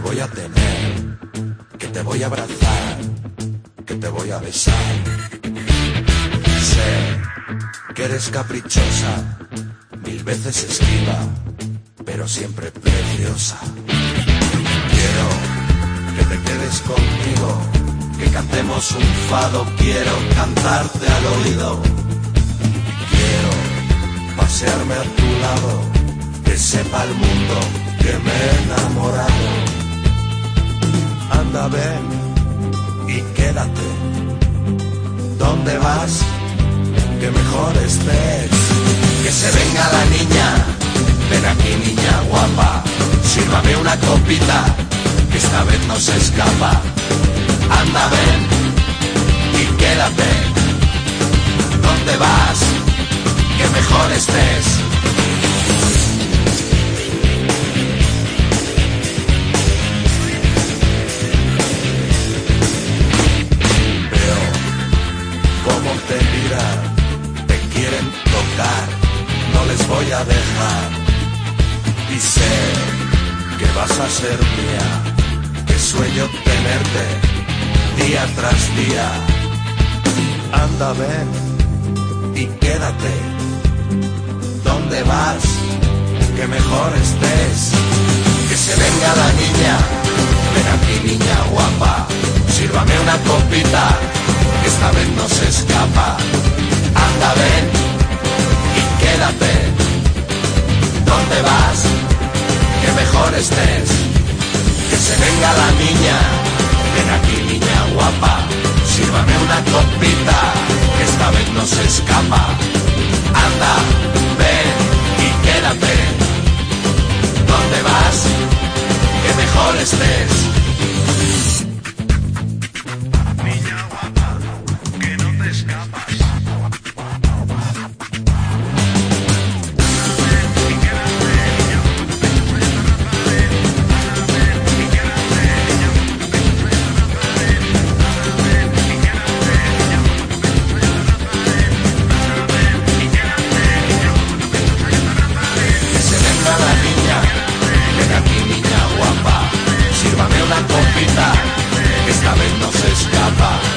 te voy a tener, que te voy a abrazar, que te voy a besar. Sé que eres caprichosa, mil veces esquiva, pero siempre preciosa. Quiero que te quedes conmigo, que cantemos un fado, quiero cantarte al oído. Quiero pasearme a tu lado, que sepa el mundo que me ¿Dónde vas? Que mejor estés. Que se venga la niña. Ven aquí, niña guapa. Sírvame una copita, que esta vez no se escapa. Anda, ven y quédate. ¿Dónde vas? Que mejor estés. Dejar. Y sé que vas a ser mía, que sueño tenerte día tras día. Anda, ven y quédate. ¿Dónde vas? Que mejor estés. Que se venga la niña, ven aquí niña guapa, sírvame una copita, que esta vez no se escapa. Anda, ven venga la niña, ven aquí niña guapa, sírvame una copita, esta vez no se escapa. nos escapa.